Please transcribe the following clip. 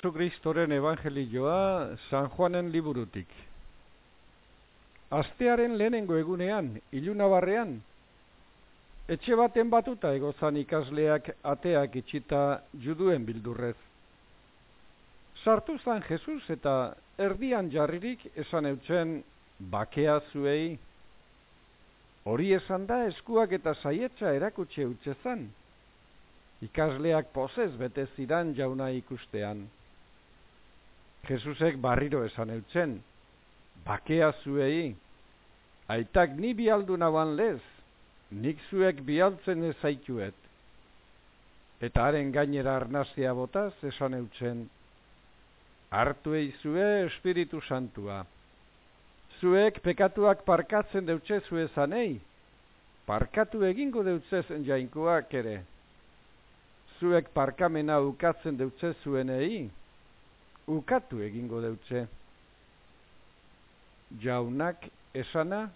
Jesu Kristoren evangelioa San Juanen liburutik. Astearen lehenengo egunean, ilunabarrean, etxe baten batuta egozan ikasleak ateak itxita juduen bildurrez. Sartu zan Jesus eta erdian jarririk esan eutzen bakea zuei. Hori esan da eskuak eta saietza erakutxe utzezan ikasleak pozez bete zidan jauna ikustean. Jesusek barriro esan eutzen, bakea zuei, aitak ni bialdu naban lez, nik zuek bialtzen ezaituet. Eta haren gainera arnazia botaz esan eutzen, hartu eizue Espiritu Santua. Zuek pekatuak parkatzen deutxe zuezanei, parkatu egingo deutzezen jainkoak ere zuek parkamena ukatzen deutze zuenei, ukatu egingo deutze. Jaunak esana